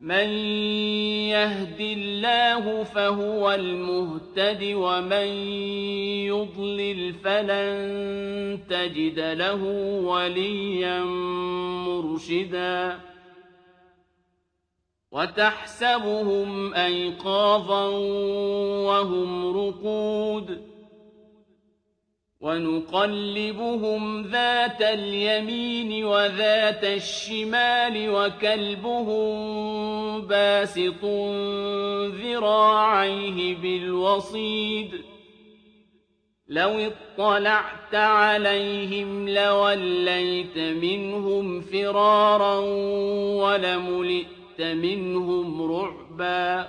مَن يَهْدِ اللَّهُ فَهُوَ الْمُهْتَدِ ۖ وَمَن يُضْلِلْ فَلَن تَجِدَ لَهُ وَلِيًّا مُّرْشِدًا. وَتَحْسَبُهُمْ أَيْقَاظًا وَهُمْ رُقُودٌ. وَنُقَلِّبُهُمْ ذَاتَ الْيَمِينِ وَذَاتَ الشِّمَالِ وَكَلْبُهُم بَاسِطٌ ذِرَاعَيْهِ بِالْوَصِيدِ لَوِ اطَّلَعْتَ عَلَيْهِمْ لَوَلَّيْتَ مِنْهُمْ فِرَارًا وَلَمُلِئْتَ مِنْهُمْ رُعْبًا